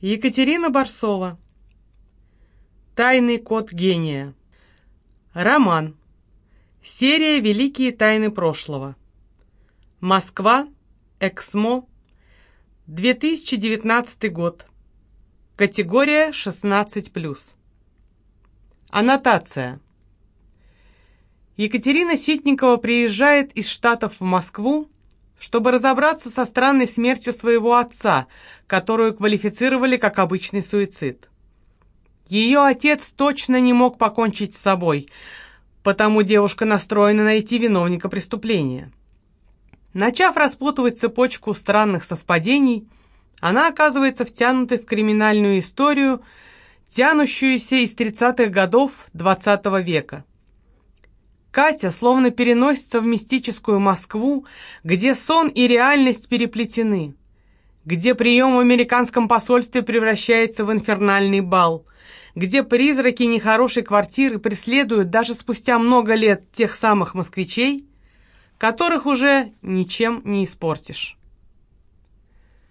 Екатерина Барсова. Тайный код гения. Роман. Серия «Великие тайны прошлого». Москва. Эксмо. 2019 год. Категория 16+. Аннотация. Екатерина Ситникова приезжает из Штатов в Москву чтобы разобраться со странной смертью своего отца, которую квалифицировали как обычный суицид. Ее отец точно не мог покончить с собой, потому девушка настроена найти виновника преступления. Начав распутывать цепочку странных совпадений, она оказывается втянутой в криминальную историю, тянущуюся из 30-х годов XX -го века. Катя словно переносится в мистическую Москву, где сон и реальность переплетены, где прием в американском посольстве превращается в инфернальный бал, где призраки нехорошей квартиры преследуют даже спустя много лет тех самых москвичей, которых уже ничем не испортишь.